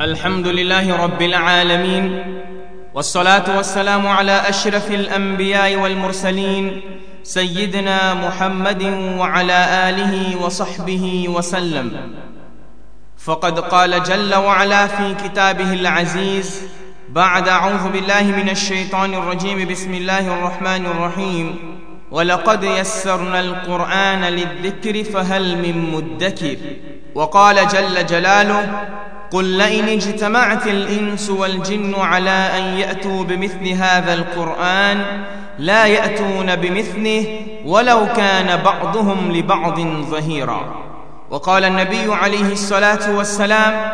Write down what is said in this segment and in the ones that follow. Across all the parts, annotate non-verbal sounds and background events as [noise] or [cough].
الحمد لله رب العالمين والصلاة والسلام على أشرف الأنبياء والمرسلين سيدنا محمد وعلى آله وصحبه وسلم. فقد قال جل وعلا في كتابه العزيز بعد أعوذ بالله من الشيطان الرجيم بسم الله الرحمن الرحيم. ولقد يسرنا القرآن للذكر فهل من مدكر. وقال جل جلاله قل لئن اجتمعت الإنس والجن على أن يأتوا بمثل هذا القرآن لا يأتون بمثله ولو كان بعضهم لبعض ظهيرا. وقال النبي عليه الصلاة والسلام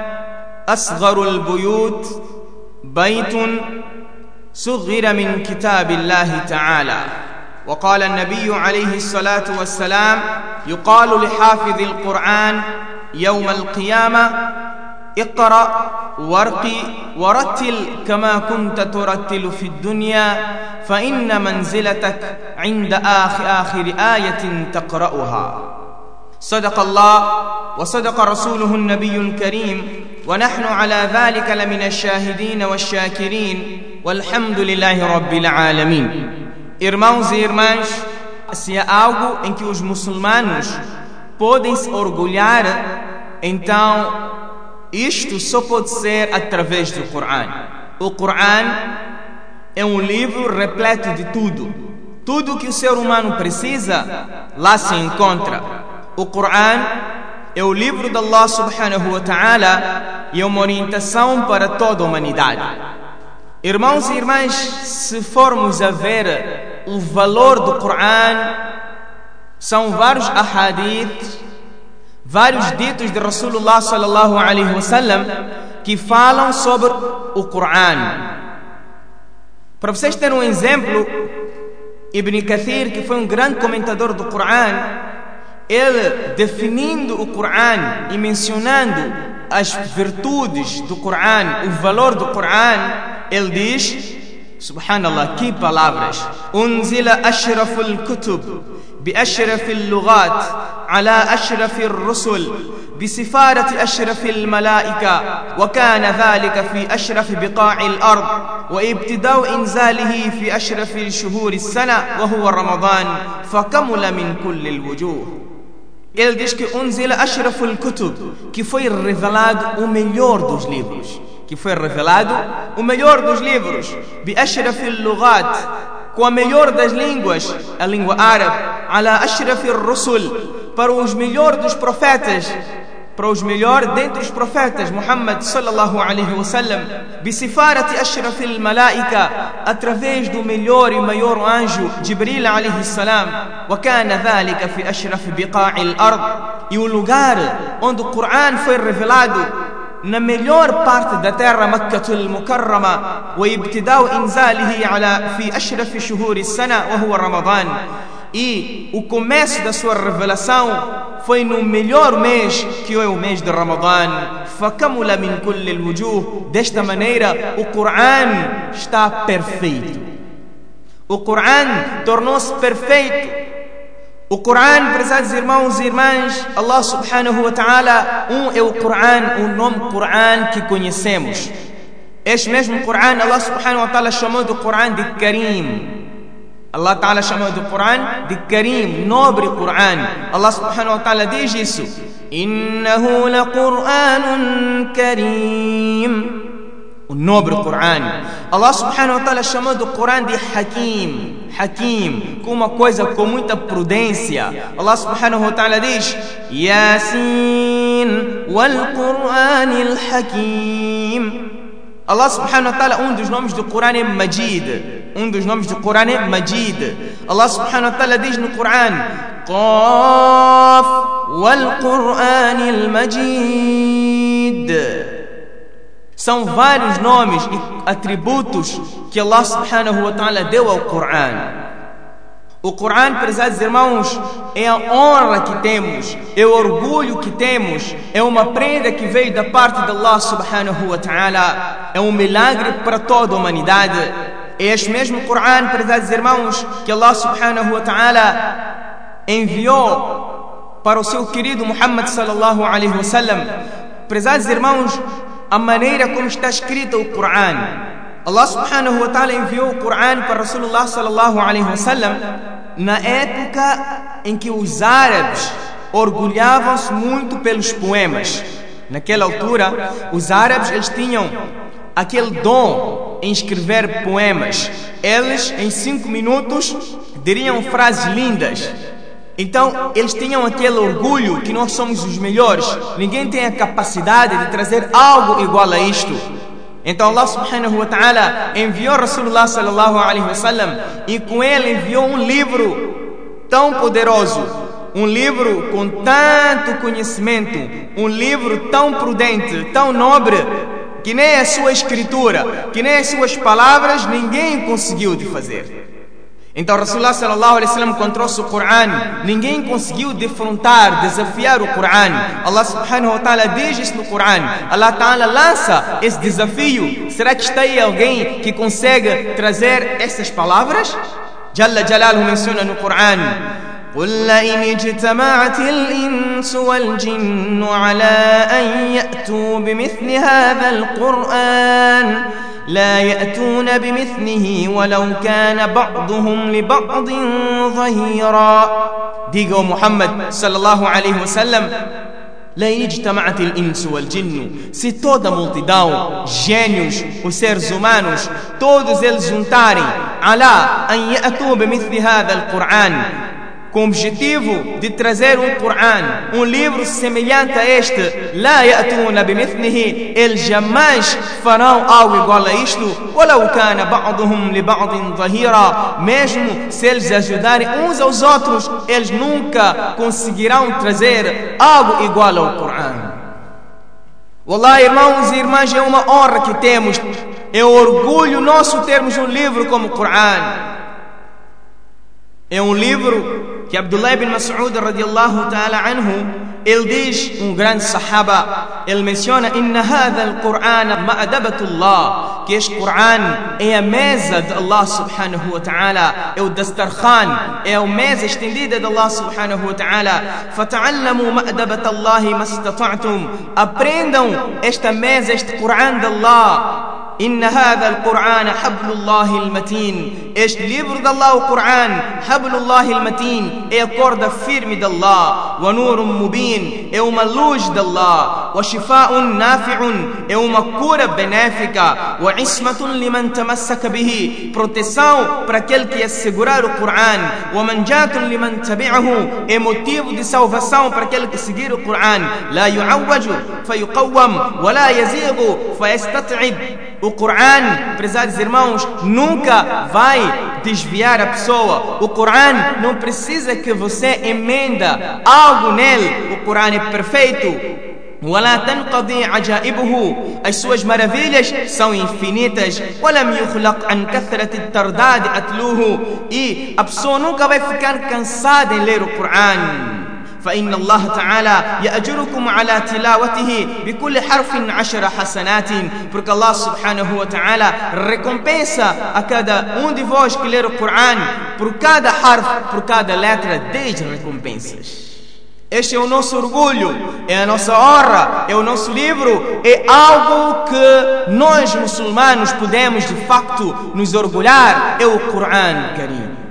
أصغر البيوت بيت صغر من كتاب الله تعالى. وقال النبي عليه الصلاة والسلام يقال لحافظ القرآن يوم القيامة اقرأ وارقي ورتل كما كنت ترتل في الدنيا فإن منزلتك عند اخر آخر آية تقرأها. صدق الله وصدق رسوله النبي الكريم ونحن على ذلك لمن الشاهدين والشاكرين والحمد لله رب العالمين. Irmãos e irmãs, se há algo em que os muçulmanos podem se orgulhar, então isto só pode ser através do Coran. O Coran é um livro repleto de tudo. Tudo que o ser humano precisa, lá se encontra. O Coran é o livro de Allah subhanahu wa ta'ala e é uma orientação para toda a humanidade. Irmãos e irmãs, se formos a ver o valor do Coran, são vários ahadith, vários ditos de Rasulullah sallallahu alaihi wasallam que falam sobre o Coran. Para vocês terem um exemplo, Ibn Kathir, que foi um grande comentador do Coran, ele definindo o Coran e mencionando as virtudes do Coran, o valor do Coran, ele diz, subhanallah, que palavras, unzila ashraful kutub بأشرف اللغات على أشرف الرسل بسفارة أشرف الملائكة وكان ذلك في أشرف بقاع الأرض وابتداء إنزاله في أشرف الشهور السنة وهو رمضان فكمل من كل الوجوه Ele diz que unzila ashraful kutub, que foi revelado o melhor dos livros, que foi revelado o melhor dos livros, bi com a melhor das línguas, a língua árabe, ala ashrafir rusul, para os melhores dos profetas, para os melhores dentre os profetas, Muhammad sallallahu alaihi wasallam, bisifarati ashrafil malaika, através do melhor e maior anjo, Jibril alaihi salam, e o lugar onde o Coran foi revelado na melhor parte da terra wa ibtidau inzalihi ala fi ashraf shuhur as-sana wa huwa Ramadan e o começo da sua revelação foi no melhor mês que é o mês de Ramadã fakamula min kulli al-wujuh desta maneira o Coran está perfeito o Coran tornou-se perfeito o Coran, prezados irmãos e irmãs, Allah subhanahu wa ta'ala, um é o Coran, o nome Coran que conhecemos. Este mesmo Coran, Allah subhanahu wa ta'ala chamou do Coran de Karim. Allah ta'ala chamou do Coran de Karim, nobre Coran. Allah subhanahu wa ta'ala diz isso. La Qur'anun Karim. O nobre Coran. Allah subhanahu wa ta'ala chamou do Coran de Hakim. Hakim, com uma coisa com muita prudência. Allah subhanahu wa ta'ala diz: Yasin wal Qur'anil Hakim. Allah subhanahu wa ta'ala, um dos nomes do Coran é Majid. Um dos nomes do Coran é Majid. Allah subhanahu wa ta'ala diz no Coran: Qaf wal Qur'anil Majid. São vários nomes e atributos que Allah subhanahu wa ta'ala deu ao Coran. O Coran, prezados irmãos, é a honra que temos, é o orgulho que temos, é uma prenda que veio da parte de Allah subhanahu wa ta'ala, é um milagre para toda a humanidade. É este mesmo Coran, prezados irmãos, que Allah subhanahu wa ta'ala enviou para o seu querido Muhammad sallallahu alaihi wasallam. Prezados irmãos, a maneira como está escrito o Coran. Allah subhanahu wa ta'ala enviou o Coran para Rasulullah sallallahu alaihi wasallam na época em que os árabes orgulhavam-se muito pelos poemas. Naquela altura, os árabes eles tinham aquele dom em escrever poemas. Eles, em cinco minutos, diriam frases lindas. Então, eles tinham aquele orgulho que nós somos os melhores. Ninguém tem a capacidade de trazer algo igual a isto. Então Allah subhanahu wa ta'ala enviou Rasulullah sallallahu alaihi wasallam e com ele enviou um livro tão poderoso, um livro com tanto conhecimento, um livro tão prudente, tão nobre, que nem a sua escritura, que nem as suas palavras ninguém conseguiu de fazer. Então Rasulullah sallallahu alaihi wasallam trouxe o Coran, ninguém conseguiu defrontar, desafiar o Coran. Allah subhanahu wa ta'ala diz isso no Coran. Allah ta'ala lança esse desafio. Será que está aí alguém que consegue trazer essas palavras? Jalla Jalaluhu menciona no Coran. قل لئن اجتمعت الإنس والجن على أن يأتوا بمثل هذا القرآن لا يأتون بمثله ولو كان بعضهم لبعض ظهيرا. ديقو محمد صلى الله عليه وسلم لئن اجتمعت الإنس والجن toda a multidão, gênios, os seres humanos, todos juntarem على أن يأتوا بمثل هذا القرآن com o objetivo de trazer um Coran, um livro semelhante a este, La ya'tuna bimithlihi, eles jamais farão algo igual a isto, kana ba'duhum li ba'din zahira, mesmo se eles ajudarem uns aos outros, eles nunca conseguirão trazer algo igual ao Coran. Wallah, irmãos e irmãs, é uma honra que temos, é orgulho nosso termos um livro como o Coran. É um livro que Abdullah ibn Mas'ud radiallahu ta'ala anhu, ele diz, um grande sahaba, ele menciona, Inna hadha al-Qur'an ma'adabatullah, que este Qur'an é a mesa de Allah subhanahu wa ta'ala, é o dastarkhan, é a mesa estendida de Allah subhanahu wa ta'ala. Fata'allamu ma'adabatallahi mastata'tum. Aprendam esta mesa, este Qur'an de Allah. إن هذا القرآن حبل الله المتين. إيش ليبر الله القرآن حبل الله المتين. إي قرد فيرم الله. ونور مبين. إيه يوم اللوج الله. وشفاء نافع. إيه يوم كور بنافك وعصمة لمن تمسك به. بروتساو براكيلك يسجرار القرآن ومنجاة لمن تبعه. إي موتيف دي ساو فساو براكيلك سجير القرآن لا يعوج فيقوم. ولا يزيغ فيستتعب O Coran, prezados irmãos, nunca vai desviar a pessoa. O Coran não precisa que você emenda algo nele. O Coran é perfeito. ولا تنقضي عجائبه as suas maravilhas são infinitas ولم يخلق عن كثرة الترداد أتلوه e a pessoa nunca vai ficar cansada em ler o Coran فإن الله تعالى يأجركم على تلاوته بكل حرف عشر حسنات porque Allah subhanahu wa ta'ala recompensa a cada um de vós que ler o Coran por cada harf, por cada letra, 10 recompensas. Este é o nosso orgulho, é a nossa honra, é o nosso livro, é algo que nós muçulmanos podemos de facto nos orgulhar, é o Coran, Karim.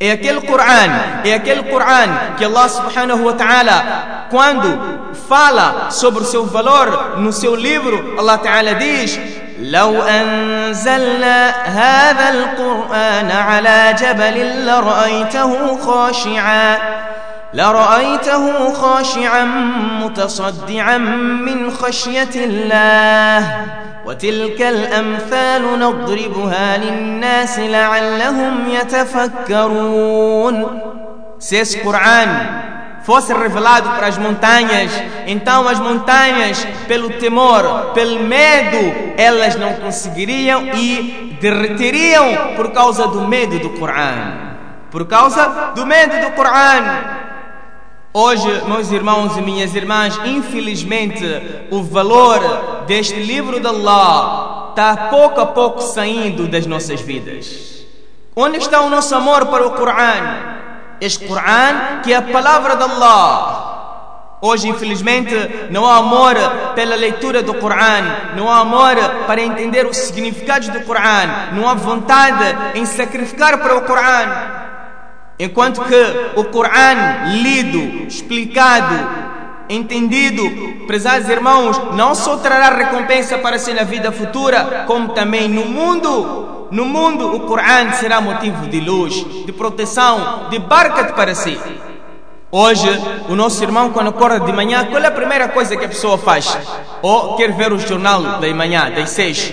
É Coran, é aquele Coran que Allah subhanahu wa ta'ala, quando fala sobre o seu valor no seu livro, Allah ta'ala diz: لو أنزلنا هذا القرآن على جبل لرأيته خاشعا لرأيته خاشعا متصدعا من خشية الله وتلك الأمثال نضربها للناس لعلهم يتفكرون سيس قرآن fosse revelado para as montanhas, então as montanhas, pelo temor, pelo medo, elas não conseguiriam e derreteriam por causa do medo do Coran. Por causa do medo do Coran. Hoje, meus irmãos e minhas irmãs, infelizmente, o valor deste livro de Allah está pouco a pouco saindo das nossas vidas. Onde está o nosso amor para o Coran? Este Coran que é a palavra de Allah. Hoje, infelizmente, não há amor pela leitura do Coran, não há amor para entender os significados do Coran, não há vontade em sacrificar para o Coran. Enquanto que o Coran lido, explicado, entendido, prezados irmãos, não só trará recompensa para si na vida futura, como também no mundo. No mundo, o Coran será motivo de luz, de proteção, de barca para si. Hoje, o nosso irmão, quando acorda de manhã, qual é a primeira coisa que a pessoa faz? Ou quer ver o jornal da manhã, das seis.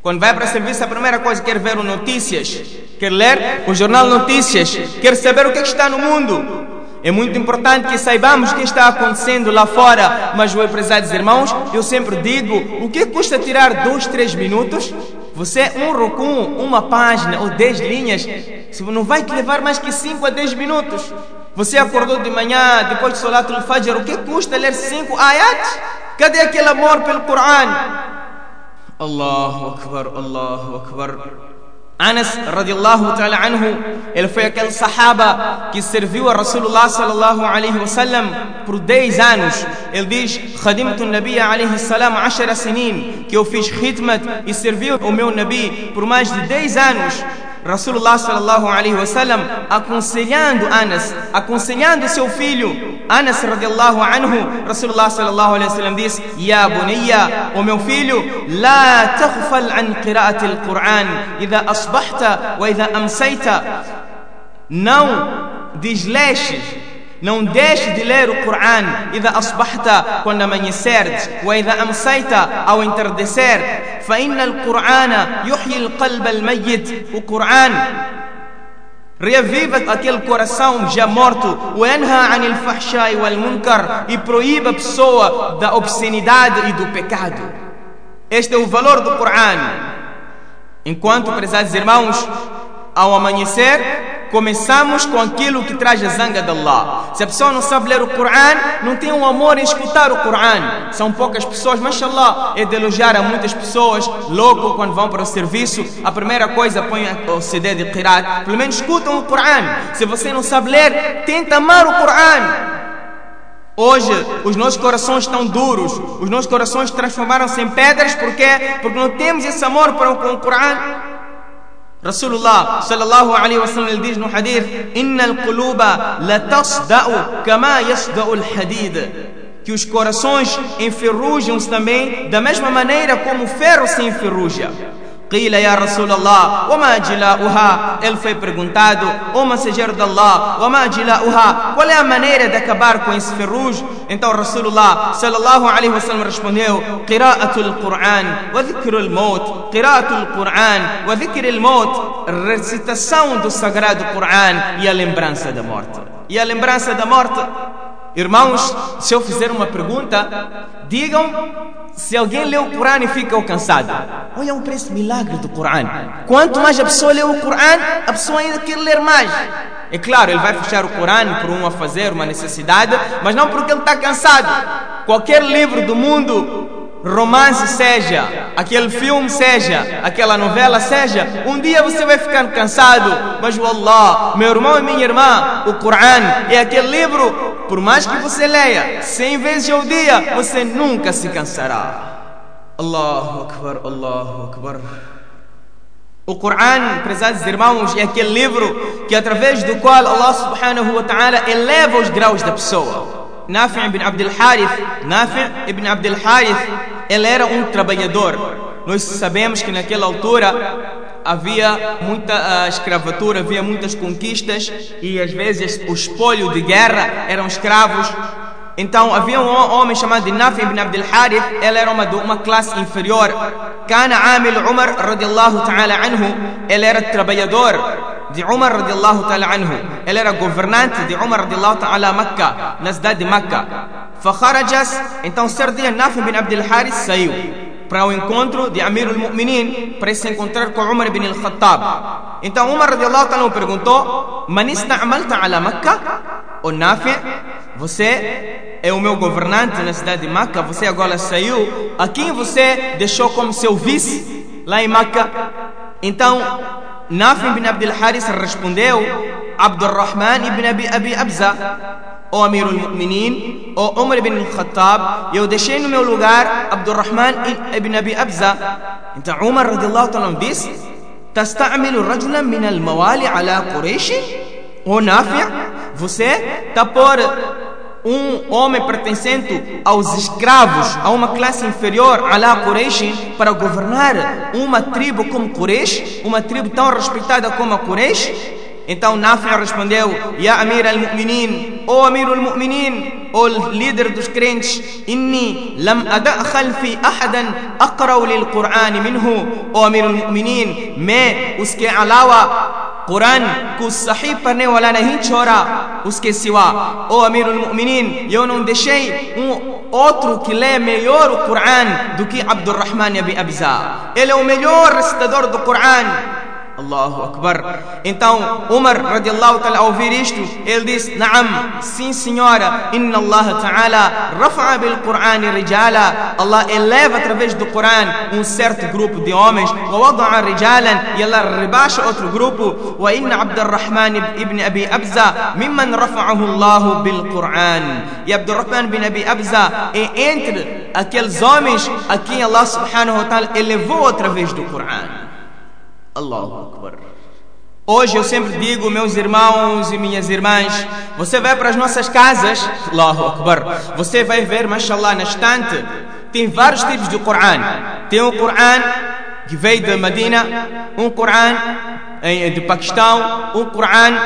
Quando vai para o serviço, a primeira coisa quer ver notícias, quer ler o jornal Notícias, quer saber o que, é que está no mundo. É muito importante que saibamos o que está acontecendo lá fora, mas, prezados irmãos, eu sempre digo: o que custa tirar dois, três minutos? Você, um rucum, uma página ou dez linhas, não vai te levar mais que cinco a dez minutos. Você acordou de manhã, depois de Salat al-Fajr, o que custa ler cinco ayats? Cadê aquele amor pelo Coran? Allahu Akbar, Allahu Akbar. Anas radiallahu ta'ala anhu, ele foi aquele sahaba que serviu a Rasulullah sallallahu alaihi wasallam por 10 anos. Ele diz: "Khadimtu nabiyya alaihi salam 10 sinin", que eu fiz khidmat e servi o meu nabi por mais de 10 anos. Rasulullah sallallahu alaihi wasallam aconselhando Anas, aconselhando seu filho Anas radiallahu anhu, Rasulullah sallallahu alaihi wasallam disse: "Ya bunayya, o meu filho, la taghfal an qira'ati al-Quran idha asbahta wa idha amsayta." Não desleches não deixe de ler o Coran إذا أصبحت quando amanheceres وإذا أمسيت ao entardecer فإن القرآن يحيي القلب الميت o Coran reviva aquele coração já morto وينهى عن الفحشاء والمنكر e proíbe a pessoa da obscenidade e do pecado este é o valor do Coran enquanto prezados irmãos ao amanhecer começamos com aquilo que traz a zanga de Allah. Se a pessoa não sabe ler o Coran, não tem um amor em escutar o Coran. São poucas pessoas, mashallah, é de elogiar a muitas pessoas. Logo, quando vão para o serviço, a primeira coisa põe o CD de Qirat. Pelo menos escutam o Coran. Se você não sabe ler, tenta amar o Coran. Hoje os nossos corações estão duros, os nossos corações transformaram-se em pedras, por quê? Porque não temos esse amor para o Coran. Rasulullah sallallahu alaihi wasallam ele diz no hadith: "Innal quluba la tasda'u kama yasda'u al-hadid." Que os corações enferrujam-se também da mesma maneira como o ferro se enferruja. Qila ya Rasulallah, wa majila'uha? Ele foi perguntado, o mensageiro de Allah, wa majila'uha? Qual é a maneira de acabar com esse ferrugem? Então Rasulullah sallallahu alaihi wasallam respondeu: Qira'atul Qur'an wa dhikrul maut. Qira'atul Qur'an wa dhikrul maut. Recitação do sagrado Coran e a lembrança da morte. E a lembrança da morte Irmãos, se eu fizer uma pergunta, digam se alguém lê o Corão e fica cansado. Olha um preço milagre do Corão. Quanto mais a pessoa lê o Corão, a pessoa ainda quer ler mais. É claro, ele vai fechar o Corão por um a fazer, uma necessidade, mas não porque ele está cansado. Qualquer livro do mundo romance seja, aquele filme seja, aquela novela seja, um dia você vai ficar cansado, mas Allah, meu irmão e minha irmã, o Coran é aquele livro, por mais que você leia cem vezes ao dia, você nunca se cansará. Allahu Akbar, Allahu Akbar. O Coran, prezados irmãos, é aquele livro que através do qual Allah subhanahu wa ta'ala eleva os graus da pessoa. Nafi ibn Abdul Harith, Nafi ibn Abdul Harith, ele era um trabalhador. Nós sabemos que naquela altura havia muita uh, escravatura, havia muitas conquistas e às vezes o espólio de guerra eram escravos. Então havia um homem chamado Nafi ibn Abdul Harith, ele era uma, de uma classe inferior. Kana Amil Umar radiallahu ta'ala anhu, ele era trabalhador de Umar radiallahu ta'ala anhu. Ele era governante de Umar radiallahu ta'ala Makkah, na cidade de Makkah. Fakharajas, então certo dia Nafi bin Abdul Haris saiu para o encontro de Amir al-Mu'minin para se encontrar com Umar bin al-Khattab. Então Umar radiallahu ta'ala perguntou: "Man ista'malta ala Makkah?" O Nafi, você é o meu governante na cidade de Makkah, você agora saiu. A quem você deixou como seu vice lá em Makkah? Então نافع بن عبد الحارث الرشبنديو عبد الرحمن بن أبي أبي أبزة أو أمير المؤمنين أو عمر بن الخطاب يودشين من الوغار عبد الرحمن بن أبي أبزة. أنت عمر رضي الله تعالى عنه بس تستعمل رجلا من الموالي على قريش؟ ونافع فسي تبور. Um homem pertencente aos escravos, a uma classe inferior, Alá Quraysh, para governar uma tribo como Quraysh, uma tribo tão respeitada como a Quraysh? Então Nafi respondeu: Ya Amir al-Mu'minin, O Amir al-Mu'minin, O líder dos crentes, Inni lam adakhal fi ahadan aqra'u lil Qur'an minhu, O Amir al-Mu'minin, me os que alawa Quran ku sahih parne wala nahi chora uske siwa o amirul mu'minin eu não deixei um outro que lê melhor o Quran do que Abdurrahman ibn Abza. Ele é o melhor recitador do Quran Allahu Akbar. Então, Umar radiallahu ta'ala ao ouvir isto, ele disse: Naam, sim senhora, inna Allah ta'ala rafa'a bil Quran rijala. Allah eleva através do Quran um certo grupo de homens, wa wada'a rijalan, e Allah rebaixa outro grupo, wa inna Abdurrahman ibn Abi Abza mimman rafa'ahu Allah bil Quran. E Abdurrahman ibn Abi Abza é entre aqueles homens a quem Allah subhanahu wa ta'ala elevou através do Quran. Allahu Akbar. Hoje eu sempre digo, meus irmãos e minhas irmãs, você vai para as nossas casas, Allahu Akbar, você vai ver, mashallah, na estante, tem vários tipos de Coran. Tem um Coran que veio da Medina, um Coran de Paquistão, um Coran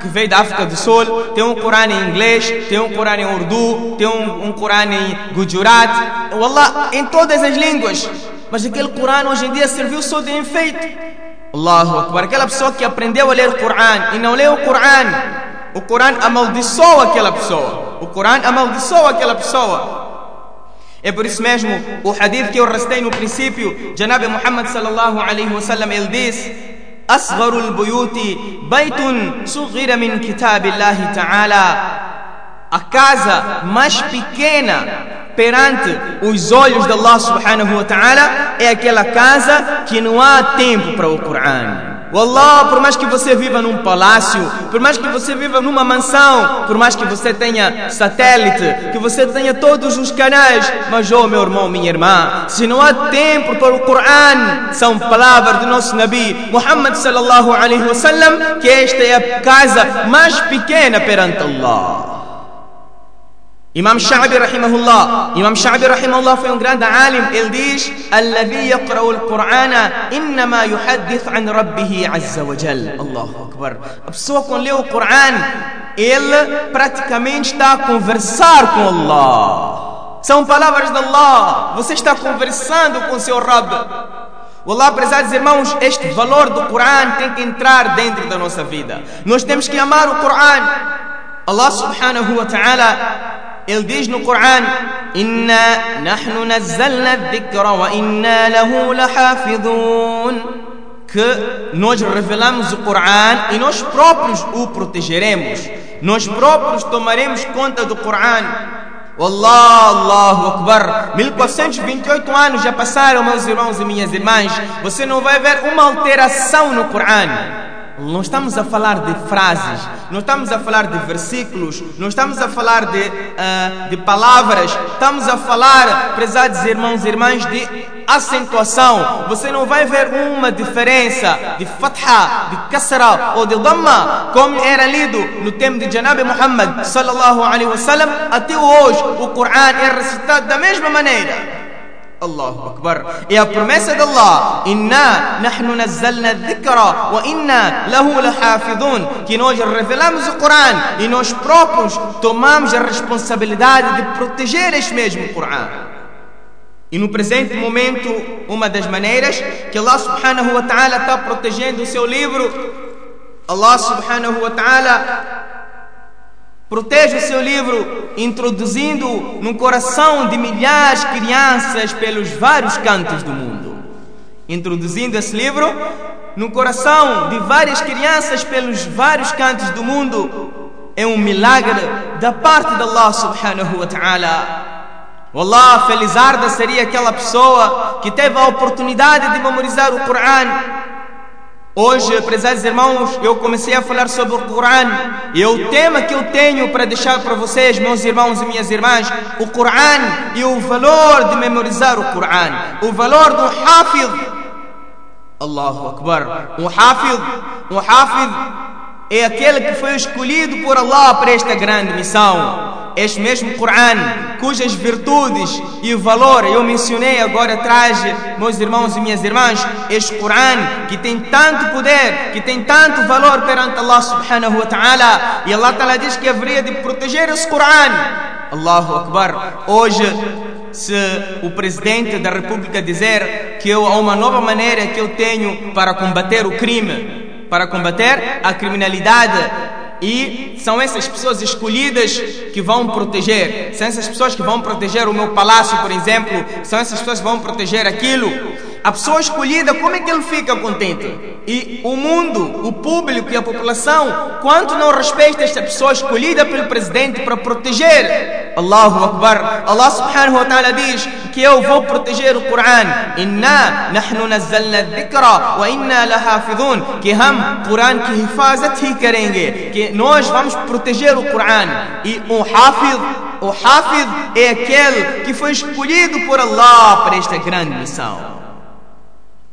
que veio da África do Sul, tem um Coran em inglês, tem um Coran em urdu, tem um, um Coran em Gujarat, Wallah, em todas as línguas. Mas aquele Coran hoje em dia serviu só de enfeite. Allahu Akbar. Aquela pessoa que aprendeu a ler o Coran e não leu o Coran, o Coran amaldiçoa aquela pessoa. O Coran amaldiçoa aquela pessoa. É por isso mesmo o hadith que eu recitei no princípio, Janabi Muhammad sallallahu alaihi wasallam, ele diz: أصغر البيوت بيت صغير من كتاب الله تعالى a casa mais pequena perante os olhos de Allah subhanahu wa ta'ala é aquela casa que não há tempo para o Coran. Wallah, por mais que você viva num palácio, por mais que você viva numa mansão, por mais que você tenha satélite, que você tenha todos os canais, mas oh meu irmão, minha irmã, se não há tempo para o Coran, são palavras do nosso Nabi Muhammad sallallahu alaihi wasallam, que esta é a casa mais pequena perante Allah. Imam Sha'bi rahimahullah, Imam Sha'bi rahimahullah foi um grande alim, ele diz: "Alladhi yaqra'u al-Qur'ana inma yuhaddith 'an rabbih 'azza wa jal." Allahu Akbar. A pessoa que lê o Coran, ele praticamente está a conversar com Allah. São palavras de Allah. Você está conversando com seu Rabb. Wallah, prezados irmãos, este valor do Coran tem que entrar dentro da nossa vida. Nós temos que amar o Coran. Allah subhanahu wa ta'ala ele diz no Coran: Inna nahnu nazzalna dhikra wa inna lahu lahafidun. Que nós revelamos o Coran e nós próprios o protegeremos. Nós próprios tomaremos conta do Coran. Wallah, Allahu Akbar. 1428 anos já passaram, meus irmãos e minhas irmãs. Você não vai ver uma alteração no Coran. Não estamos a falar de frases, não estamos a falar de versículos, não estamos a falar de, uh, de palavras, estamos a falar, prezados irmãos e irmãs, de acentuação. Você não vai ver uma diferença de fatha, de kasra ou de dhamma, como era lido no tempo de Janab Muhammad sallallahu alaihi wasallam. Até hoje o Coran é recitado da mesma maneira. Allahu Akbar. É a promessa de Allah. Inna nahnu nazzalna dhikra wa inna lahu lahafidun. Que nós revelamos o Coran e nós próprios tomamos a responsabilidade de proteger este mesmo Coran. E no presente momento, uma das maneiras que Allah subhanahu wa ta'ala está protegendo o seu livro, Allah subhanahu wa ta'ala Proteja o seu livro, introduzindo no coração de milhares de crianças pelos vários cantos do mundo. Introduzindo esse livro no coração de várias crianças pelos vários cantos do mundo é um milagre da parte de Allah subhanahu wa ta'ala. Wallah, felizarda seria aquela pessoa que teve a oportunidade de memorizar o Coran Hoje, prezados irmãos, eu comecei a falar sobre o Corão e o tema que eu tenho para deixar para vocês, meus irmãos e minhas irmãs, o Corão e o valor de memorizar o Corão, o valor do Hafid. Allahu Akbar. Um Hafid, um Hafid é aquele que foi escolhido por Allah para esta grande missão este mesmo Corão, cujas virtudes e valor eu mencionei agora atrás, meus irmãos e minhas irmãs, este Corão que tem tanto poder, que tem tanto valor perante Allah subhanahu wa ta'ala, e Allah ta'ala diz que haveria de proteger esse Corão. Allahu Akbar. Hoje, se o presidente da República dizer que eu, há uma nova maneira que eu tenho para combater o crime, para combater a criminalidade, e são essas pessoas escolhidas que vão proteger. São essas pessoas que vão proteger o meu palácio, por exemplo. São essas pessoas que vão proteger aquilo. A pessoa escolhida, como é que ele fica contente? E o mundo, o público e a população, quanto não respeita esta pessoa escolhida pelo presidente para proteger? Allahu Akbar. Allah subhanahu wa ta'ala diz que eu vou proteger o Corão. Inna nahnu nazzalna dhikra wa inna lahafidhun. Que ham Corão que hifazat hi karenge. Que nós vamos proteger o Corão. E o Hafid, o Hafid é aquele que foi escolhido por Allah para esta grande missão.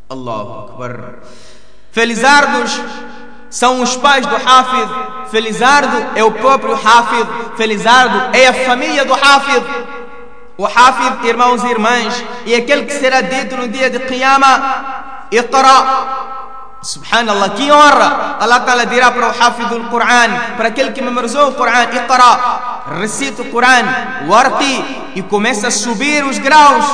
Allahu Akbar. Felizardos são os pais do Hafid. Felizardo é o próprio Hafid. Felizardo é a família do Hafid. O Hafid, irmãos e irmãs, é aquele que será dito no dia de Qiyamah: Iqra. Subhanallah, que honra! Allah Ta'ala dirá para o Hafid do Coran, para aquele que memorizou o Coran: Iqra. Recita o Coran, warti, e começa a subir os graus.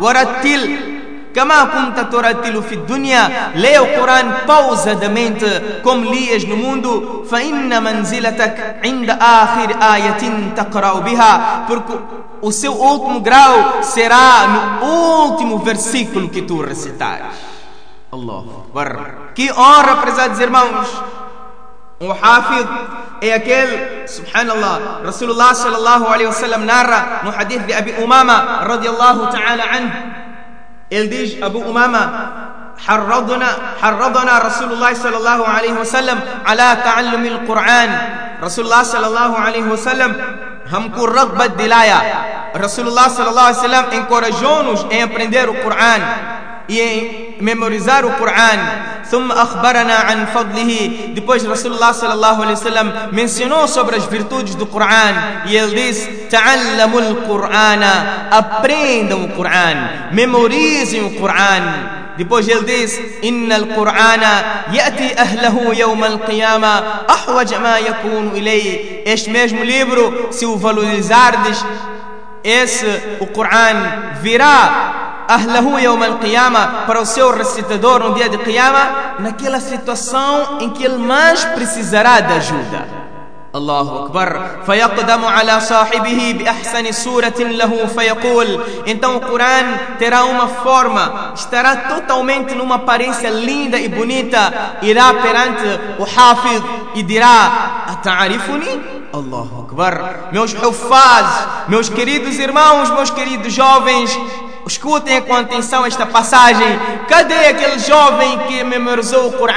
Waratil, كما كنت ترتل في الدنيا leia o Corão pausadamente como lias no mundo فإن منزلتك عند آخر آية تقرأ بها porque o seu último grau será no último versículo que tu recitares Allah Akbar que honra prezados irmãos o Hafid é aquele, subhanallah, Rasulullah sallallahu alaihi wasallam narra no hadith de Abi Umama radiyallahu ta'ala anhu Ele diz, Abu Umama, حرضنا حرضنا رسول الله صلى الله عليه وسلم على تعلم القرآن رسول الله صلى الله عليه وسلم हमको रगबत दिलाया Rasulullah sallallahu alaihi wasallam encorajou-nos em aprender o Coran e em memorizar o Coran ثم أخبرنا عن فضله depois Rasulullah sallallahu alaihi wasallam mencionou sobre as virtudes do Coran e ele diz تعلموا القرآن aprendam o Coran memorizem o Coran Depois ele diz: Inna al-Qur'ana yati ahlahu yawm al-qiyama ahwaj ma yakunu ilay. Este mesmo livro, se o valorizardes, esse o Coran virá ahlahu yawm al-qiyama para o seu recitador no dia de qiyama naquela situação em que ele mais precisará de ajuda. الله أكبر فيقدم على صاحبه بأحسن سورة له فيقول então o Corão terá uma forma estará totalmente numa aparência linda e bonita irá perante o Hafid e dirá أتعرفني الله أكبر meus hufaz meus queridos irmãos meus queridos jovens Escutem com atenção esta passagem. Cadê aquele jovem que memorizou o Corão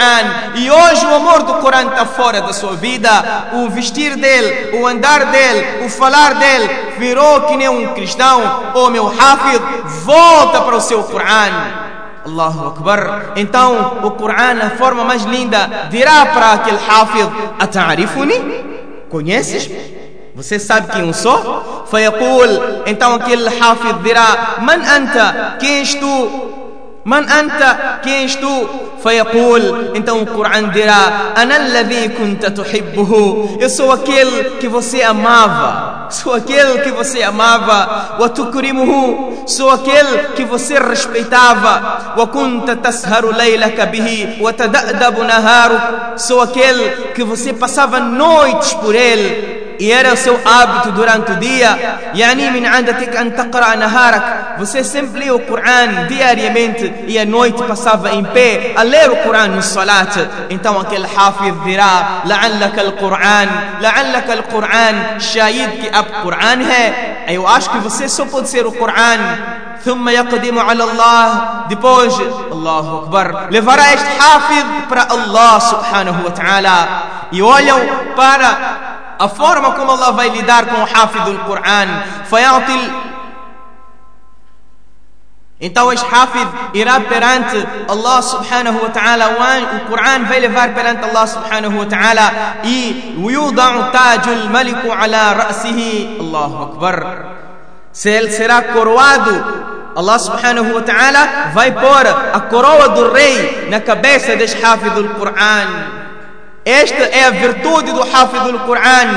e hoje o amor do Corão está fora da sua vida? O vestir dele, o andar dele, o falar dele virou que nem um cristão. Oh meu Hafid, volta para o seu Corão. Allahu Akbar. Então o Corão, a forma mais linda, dirá para aquele Hafid: Ata'arifuni? Conheces? Você sabe quem eu sou? فيقول então aquele Hafid dirá Man anta? Quem és tu? Man anta? Quem és tu? فيقول então o Corão dirá أنا الذي كنت تحبه Eu sou aquele que você amava Sou aquele que você amava وتكرمه Sou aquele que você respeitava وكنت تسهر ليلك به وتدأدب نهارك Sou aquele que você passava noites por ele e Era o seu hábito durante o dia يعني من عادتك أن تقرأ نهارك você sempre lia o Corão diariamente e à noite passava em pé a ler o Corão no salat então aquele hafiz dirá لعلك القرآن لعلك القرآن شاهد que a Corão é eu acho que você só pode ser o Corão ثم يقدم على الله depois الله أكبر levará este hafiz para Allah subhanahu wa ta'ala e olham para A forma como Allah vai lidar com o hafiz do Quran, Fayatil. Então este Hafid irá perante Allah subhanahu wa ta'ala, o Quran vai levar perante Allah subhanahu wa ta'ala e Yuda'u Tajul Maliku ala Ra'sihi, Allahu Akbar. Se ele será coroado Allah subhanahu wa ta'ala vai pôr a coroa do rei na cabeça deste hafiz do Quran. Esta é a virtude do Hafiz do Coran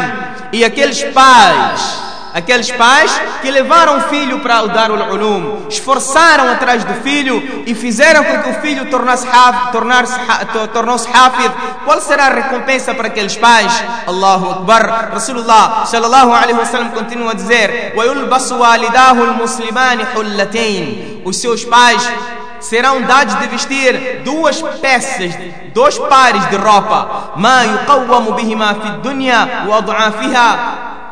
e aqueles pais, aqueles pais que levaram o filho para o Darul Ulum, esforçaram atrás do filho e fizeram com que o filho tornasse Hafiz, tornou-se Hafiz. Qual será a recompensa para aqueles pais? Allahu Akbar. Rasulullah sallallahu alaihi wasallam continua a dizer: "Wa yulbasu walidahu al-muslimani hullatayn". Os seus pais serão dados de vestir duas peças, dois pares de roupa.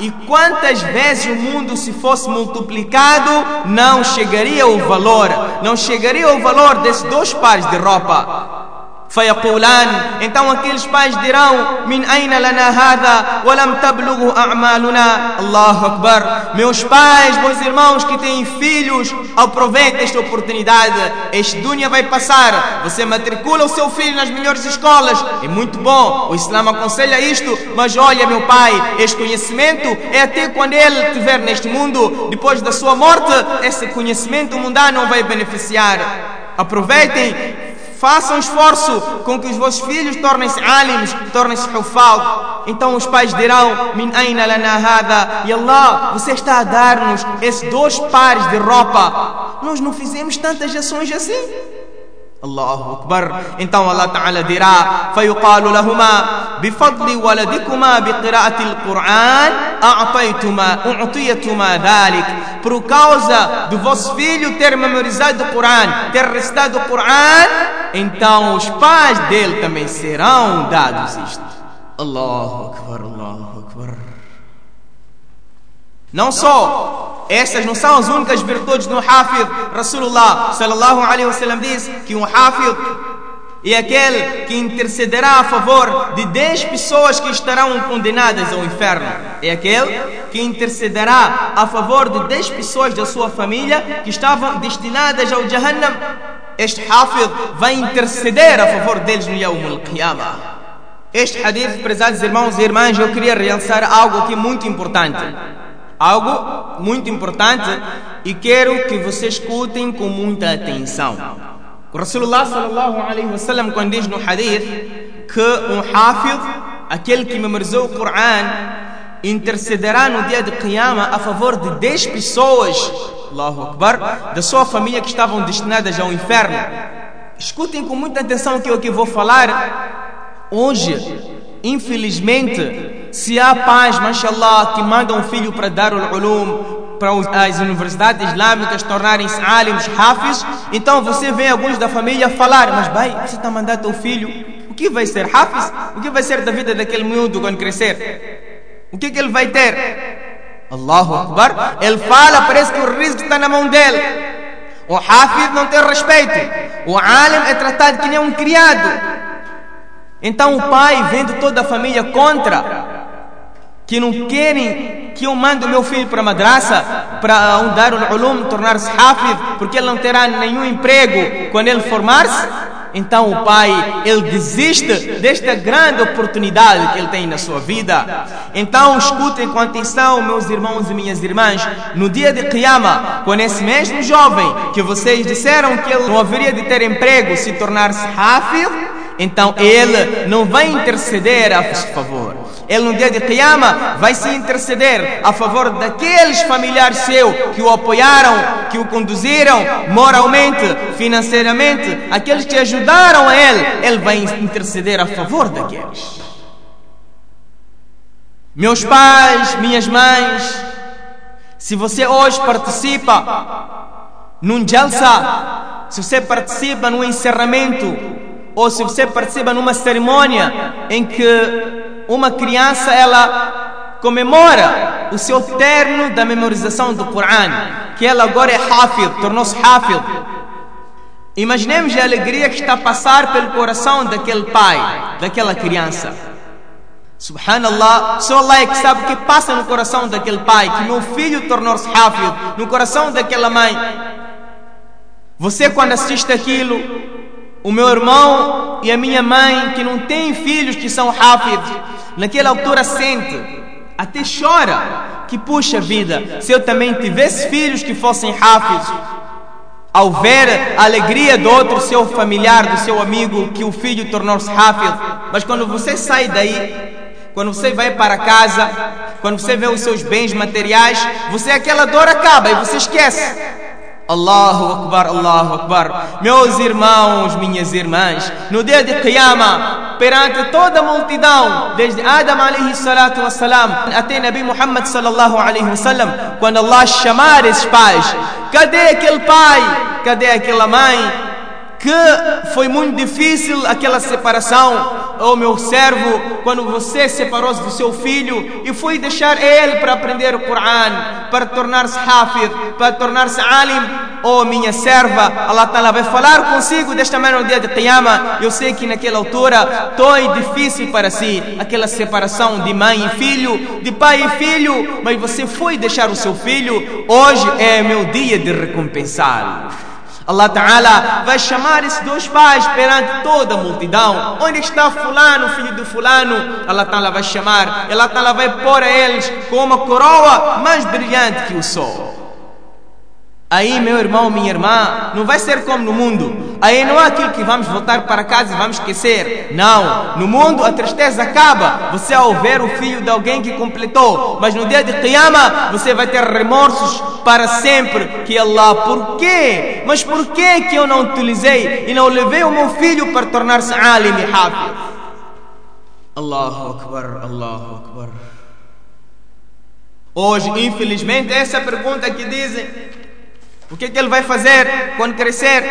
E quantas vezes o mundo se fosse multiplicado, não chegaria o valor, não chegaria o valor desses dois pares de roupa. فيقولان então aqueles pais dirão من أين لنا هذا ولم تبلغه أعمالنا الله أكبر meus pais meus irmãos que têm filhos aproveitem esta oportunidade este dunya vai passar você matricula o seu filho nas melhores escolas é muito bom o Islã aconselha isto mas olha meu pai este conhecimento é até quando ele estiver neste mundo depois da sua morte esse conhecimento mundano não vai beneficiar aproveitem Façam esforço com que os vossos filhos tornem-se alims, tornem-se hufal. Então os pais dirão: Min aina lana hada? E Allah, você está a dar-nos esses dois pares de roupa. Nós não fizemos tantas ações assim. الله أكبر então Allah Ta'ala dirá فيقال لهما بفضل ولدكما بقراءة القرآن أعطيتما أعطيتما ذلك por causa do vosso filho ter memorizado o Corão ter recitado o Corão então os pais dele também serão dados isto Allahu Akbar Allahu Akbar não só estas não são as únicas virtudes do Hafid. Rasulullah sallallahu alaihi wasallam diz que um Hafid é aquele que intercederá a favor de 10 pessoas que estarão condenadas ao inferno. É aquele que intercederá a favor de 10 pessoas da sua família que estavam destinadas ao Jahannam. Este Hafid vai interceder a favor deles no Yawm al-Qiyamah. Este hadith, prezados irmãos e irmãs, eu queria realçar algo aqui muito importante. Algo muito importante e quero que vocês escutem com muita atenção. O Rasulullah sallallahu alaihi wasallam quando diz no hadith que um hafiz, aquele que memorizou o Coran, intercederá no dia de Qiyamah a favor de 10 pessoas, Allahu Akbar, da sua família que estavam destinadas ao inferno. Escutem com muita atenção o que eu aqui vou falar. Hoje, infelizmente, se há pais, mashallah, que mandam um filho para dar o ulum, para as universidades islâmicas tornarem-se alims, hafiz, então você vê alguns da família falar, mas pai, você está mandando teu filho, o que vai ser hafiz? O que vai ser da vida daquele mundo quando crescer? O que, que ele vai ter? Allahu Akbar, ele fala, parece que o risco está na mão dele. O hafiz não tem respeito. O alim é tratado que nem um criado. Então o pai, vendo toda a família contra, que não querem que eu mande o meu filho para a madraça para um dar o ulum, tornar-se hafiz, porque ele não terá nenhum emprego quando ele formar-se. Então o pai, ele desiste desta grande oportunidade que ele tem na sua vida. Então escutem com atenção, meus irmãos e minhas irmãs, no dia de Qiyama, quando esse mesmo jovem que vocês disseram que ele não haveria de ter emprego se tornar-se hafiz, então ele não vai interceder a favor. Ele no dia de Qiyama vai se interceder a favor daqueles familiares seus que o apoiaram, que o conduziram moralmente, financeiramente, aqueles que ajudaram a ele. Ele vai interceder a favor daqueles. Meus pais, minhas mães, se você hoje participa num jalsa, se você participa num encerramento, ou se você participa numa cerimônia em que uma criança ela comemora o seu terno da memorização do Coran, que ela agora é hafid, tornou-se hafid. Imaginemos a alegria que está a passar pelo coração daquele pai, daquela criança. Subhanallah, só Allah é que sabe o que passa no coração daquele pai, que meu filho tornou-se hafid, no coração daquela mãe. Você quando assiste aquilo, o meu irmão e a minha mãe, que não têm filhos que são hafid, naquela altura sente, até chora, que puxa vida, se eu também tivesse filhos que fossem hafiz, ao ver a alegria do outro seu familiar, do seu amigo, que o filho tornou-se hafiz, mas quando você sai daí, quando você vai para casa, quando você vê os seus bens materiais, você aquela dor acaba e você esquece. Allahu Akbar, Allahu Akbar. Meus irmãos, minhas irmãs, no dia de Qiyamah, perante toda a multidão, desde Adam alaihi salatu wassalam até Nabi Muhammad sallallahu alaihi wasallam, quando Allah chamar esses pais, cadê aquele pai? Cadê aquela mãe? Que foi muito difícil aquela separação. Oh meu servo, quando você separou-se do seu filho e foi deixar ele para aprender o Coran, para tornar-se hafiz, para tornar-se alim, oh minha serva, Allah Ta'ala vai falar consigo desta maneira no dia de Qiyamah. Eu sei que naquela altura foi difícil para si aquela separação de mãe e filho, de pai e filho, mas você foi deixar o seu filho. Hoje é meu dia de recompensá-lo. Allah Ta'ala vai chamar esses dois pais perante toda a multidão. Onde está fulano, filho de fulano? Allah Ta'ala vai chamar. Allah Ta'ala vai pôr a eles com uma coroa mais brilhante que o sol. Aí, meu irmão, minha irmã, não vai ser como no mundo. Aí não é aquilo que vamos voltar para casa e vamos esquecer. Não. No mundo a tristeza acaba. Você ao ver o filho de alguém que completou. Mas no dia de Qiyamah você vai ter remorsos para sempre. Que Allah, por quê? Mas por que que eu não utilizei e não levei o meu filho para tornar-se alim e hafiz? Allahu Akbar, Allahu Akbar. Hoje, infelizmente, essa é pergunta que dizem. O que é que ele vai fazer quando crescer?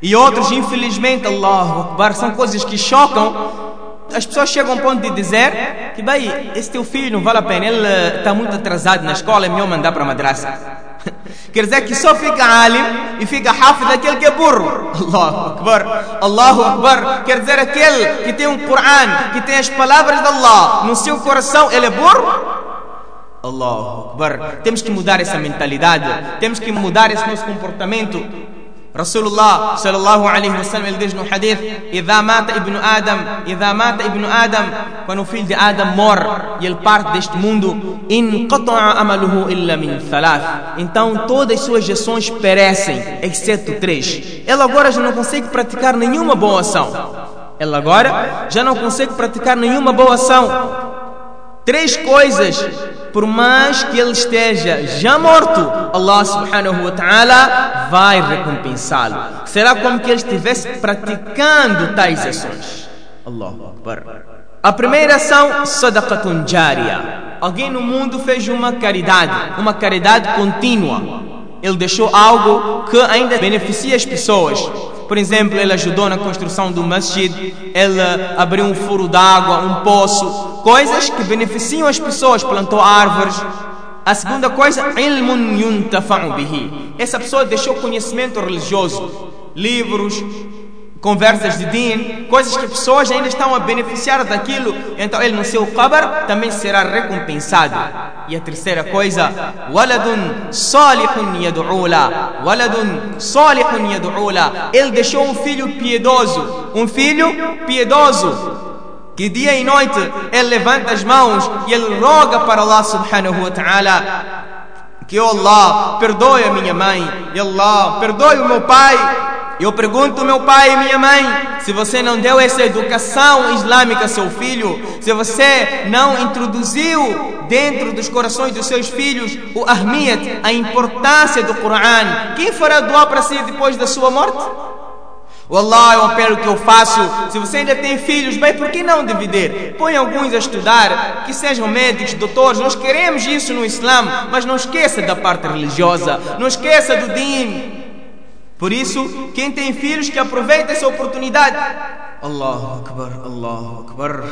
E outros, infelizmente, Allahu Akbar, são coisas que chocam. As pessoas chegam ao ponto de dizer que, bem, esse teu filho não vale a pena, ele está muito atrasado na escola, é melhor mandar para a madraça. [laughs] Quer dizer que só fica alim e fica hafiz daquele que é burro. [laughs] Allahu Akbar. Allahu Akbar. Quer dizer aquele que tem um Coran, que tem as palavras de Allah no seu coração, ele é burro? Allahu Akbar. Temos que mudar essa mentalidade, temos que mudar esse nosso comportamento. Rasulullah sallallahu alaihi wasallam ele diz no hadith: "Idha mata ibn Adam, idha mata ibn Adam, quando o filho de Adam morre e ele parte deste mundo, inqata'a amaluhu illa min thalath." Então todas as suas ações perecem, exceto três. Ele agora já não consegue praticar nenhuma boa ação. Ele agora já não consegue praticar nenhuma boa ação. Três coisas por mais que ele esteja já morto, Allah subhanahu wa ta'ala vai recompensá-lo. Será como que ele estivesse praticando tais ações. Allahu Akbar. A primeira ação, sadaqatun jariya. Alguém no mundo fez uma caridade, uma caridade contínua. Ele deixou algo que ainda beneficia as pessoas. Por exemplo, ele ajudou na construção do masjid, ele abriu um furo d'água, um poço, coisas que beneficiam as pessoas, plantou árvores. A segunda coisa, ilmun yuntafa'u bihi. Essa pessoa deixou conhecimento religioso, livros, conversas de din, coisas que pessoas ainda estão a beneficiar daquilo, então ele no seu qabr também será recompensado. E a terceira coisa, waladun salihun yad'ula, waladun salihun yad'ula. Ele deixou um filho piedoso, um filho piedoso que dia e noite ele levanta as mãos e ele roga para Allah subhanahu wa ta'ala que oh Allah perdoe a minha mãe e Allah perdoe o meu pai eu pergunto meu pai e minha mãe, se você não deu essa educação islâmica ao seu filho, se você não introduziu dentro dos corações dos seus filhos o ahmiyat, a importância do Coran, quem fará doar para si depois da sua morte? Wallah, é um apelo que eu faço. Se você ainda tem filhos, bem, por que não dividir? Põe alguns a estudar, que sejam médicos, doutores. Nós queremos isso no Islã, mas não esqueça da parte religiosa. Não esqueça do din. Por isso, quem tem filhos, que aproveite essa oportunidade. Allahu Akbar, Allahu Akbar.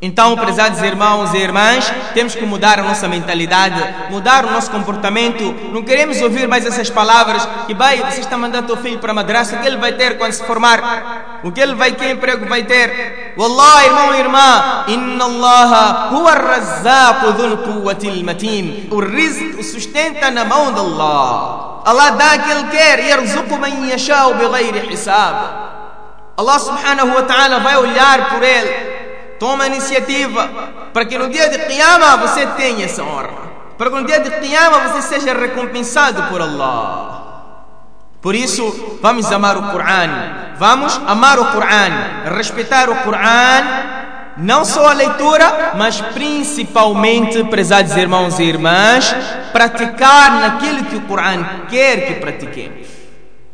Então, prezados irmãos e irmãs, temos que mudar a nossa mentalidade, mudar o nosso comportamento. Não queremos ouvir mais essas palavras que, vai, você está mandando teu filho para a madraça, o que ele vai ter quando se formar? O que ele vai, que emprego vai ter? Wallah, irmão e irmã, Inna Allah huwa razzaq dhul quwwatil matin. O rizq, o sustenta na mão de Allah. Allah dá que ele quer, yarzuqu man yashau bighayri hisab. Allah subhanahu wa ta'ala vai olhar por ele Toma a iniciativa para que no dia de Qiyamah você tenha essa honra. Para que no dia de Qiyamah você seja recompensado por Allah. Por isso, vamos amar o Coran. Vamos amar o Coran, respeitar o Coran, não só a leitura, mas principalmente, prezados irmãos e irmãs, praticar naquilo que o Coran quer que pratiquemos.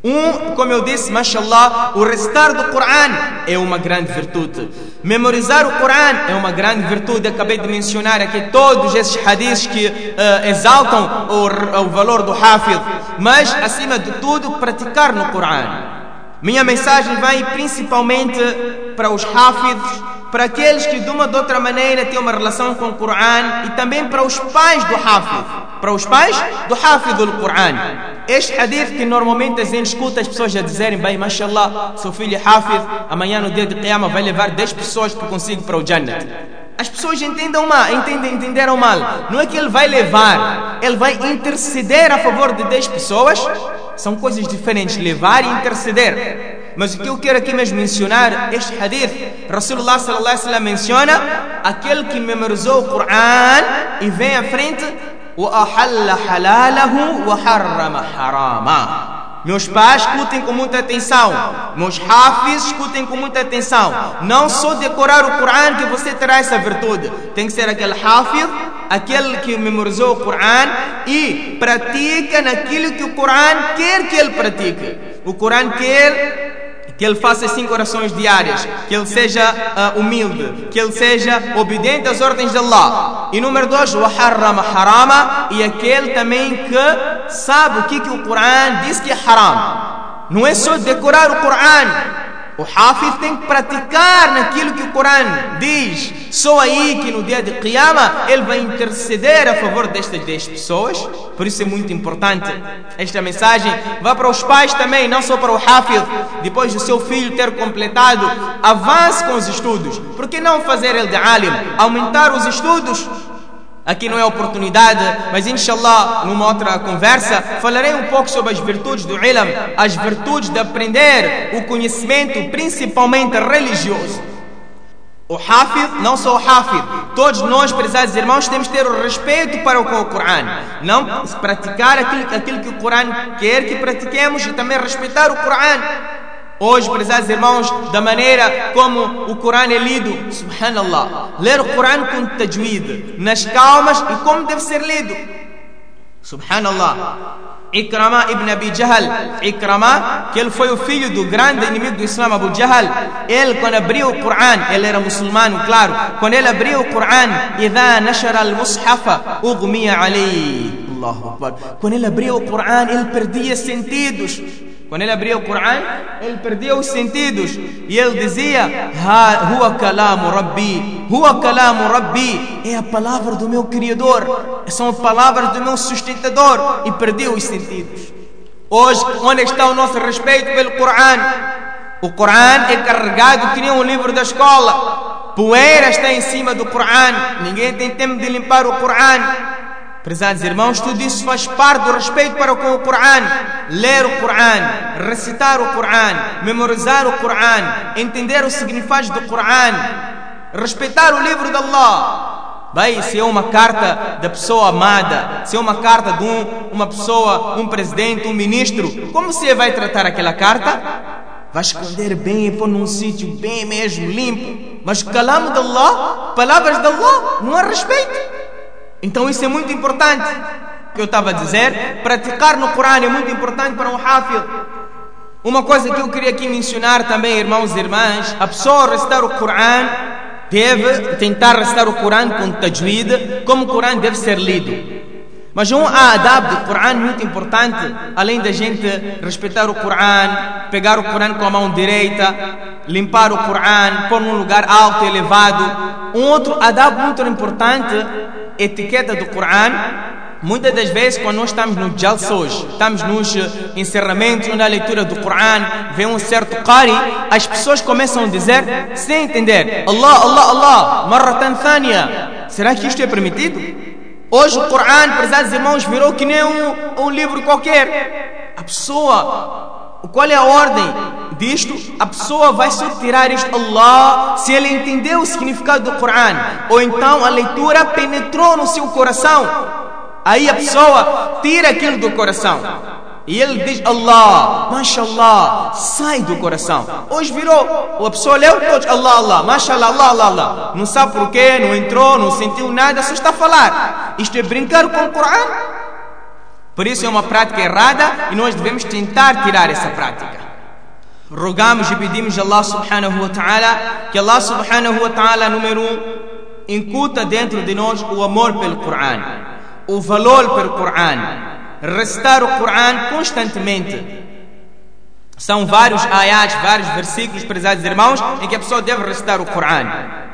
Um, como eu disse, mashallah, o recitar do Coran é uma grande virtude. Memorizar o Coran é uma grande virtude. Acabei de mencionar aqui todos esses hadiths que uh, exaltam o, o valor do Hafid. Mas, acima de tudo, praticar no Coran. Minha mensagem vai principalmente para os Hafids, para aqueles que de uma ou outra maneira têm uma relação com o Coran e também para os pais do Hafid, para os pais do Hafid do Coran. Este hadith que normalmente a gente escuta as pessoas a dizerem, bem, mashallah, seu filho é Hafid, amanhã no dia de Qiyamah vai levar 10 pessoas para conseguir para o Jannah. As pessoas entendam mal, entendem, entenderam mal. Não é que ele vai levar, ele vai interceder a favor de 10 pessoas são coisas diferentes, levar e interceder. Mas o que eu quero aqui mesmo mencionar, este hadith, Rasulullah sallallahu alaihi wasallam menciona aquele que memorizou o Coran e vem à frente, وَأَحَلَّ حَلَالَهُ وَحَرَّمَ حَرَامًا meus pais escutem com muita atenção. Meus hafis escutem com muita atenção. Não só decorar o Coran que você terá essa virtude. Tem que ser aquele hafiz, aquele que memorizou o Coran e pratica naquilo que o Coran quer que ele pratique. O Coran quer que ele faça cinco orações diárias, que ele seja uh, humilde, que ele seja obediente às ordens de Allah. E número dois, o harama harama, e aquele também que sabe o que, que o Coran diz que é haram. Não é só decorar o Coran, o Hafiz tem que praticar naquilo que o Corão diz. Só aí que no dia de Qiyamah ele vai interceder a favor destas 10 pessoas. Por isso é muito importante esta mensagem. Vá para os pais também, não só para o Hafiz. Depois do seu filho ter completado, avance com os estudos. Por que não fazer ele de alim? Aumentar os estudos Aqui não é oportunidade, mas inshallah, numa outra conversa, falarei um pouco sobre as virtudes do ilm, as virtudes de aprender o conhecimento, principalmente religioso. O Hafid, não só o Hafid, todos nós, prezados irmãos, temos que ter o respeito para o Coran. Não praticar aquilo, aquilo que o Coran quer que pratiquemos e também respeitar o Coran. Hoje, prezados irmãos, da maneira como o Corão é lido, subhanallah, ler o Corão com tajwid, nas calmas e como deve ser lido, subhanallah. Ikrama ibn Abi Jahl, Ikrama, que ele foi o filho do grande inimigo do Islam, Abu Jahl. Ele, quando abriu o Coran, ele era muçulmano, claro. Quando ele abriu o Coran, Idha nashara al-mushafa, ugmiya ali. Quando ele abriu o Coran, ele perdia sentidos quando ele abria o Corão, ele perdia os sentidos e ele dizia: Huwa kalamu Rabbi, Huwa kalamu Rabbi, é a palavra do meu Criador, são as palavras do meu sustentador, e perdia os sentidos. Hoje, onde está o nosso respeito pelo Corão? O Corão é carregado que nem um livro da escola. Poeira está em cima do Corão, ninguém tem tempo de limpar o Corão. Prezados irmãos, tudo isso faz parte do respeito para com o Coran. Ler o Coran, recitar o Coran, memorizar o Coran, entender o significado do Coran, respeitar o livro de Allah. Bem, se é uma carta da pessoa amada, se é uma carta de um, uma pessoa, um presidente, um ministro, como você vai tratar aquela carta? Vai esconder bem e pôr num sítio bem mesmo, limpo. Mas o calamo de Allah, palavras de Allah, não há respeito. Então isso é muito importante. Que eu estava a dizer, praticar no Corão é muito importante para um hafid. Uma coisa que eu queria aqui mencionar também, irmãos e irmãs, a pessoa recitar o Corão deve tentar recitar o Corão com tajwid, como o Corão deve ser lido. Mas um adab do Corão muito importante, além da gente respeitar o Corão, pegar o Corão com a mão direita, limpar o Corão, pôr num lugar alto, elevado. Um outro adab muito importante, etiqueta do Corão, Muitas das vezes, quando nós estamos no jalsos, estamos nos encerramentos, na leitura do Coran, vem um certo qari, as pessoas começam a dizer, sem entender, Allah, Allah, Allah, marratan thania. Será que isto é permitido? Hoje o Coran, prezados irmãos, virou que nem um, um livro qualquer. A pessoa, qual é a ordem disto? A pessoa vai só tirar isto, Allah, se ele entendeu o significado do Coran, ou então a leitura penetrou no seu coração. Aí a pessoa tira aquilo do coração. E ele diz Allah, mashallah, sai do coração. Hoje virou, a pessoa leu todos Allah, Allah, mashallah, Allah, Allah, Allah. Não sabe porquê, não entrou, não sentiu nada, só está a falar. Isto é brincar com o Corão. Por isso é uma prática errada e nós devemos tentar tirar essa prática. Rogamos e pedimos a Allah subhanahu wa ta'ala que Allah subhanahu wa ta'ala, número um, incuta dentro de nós o amor pelo Corão o valor pelo Coran, recitar o Coran constantemente. São vários ayats, vários versículos, prezados irmãos, em que a pessoa deve recitar o Coran.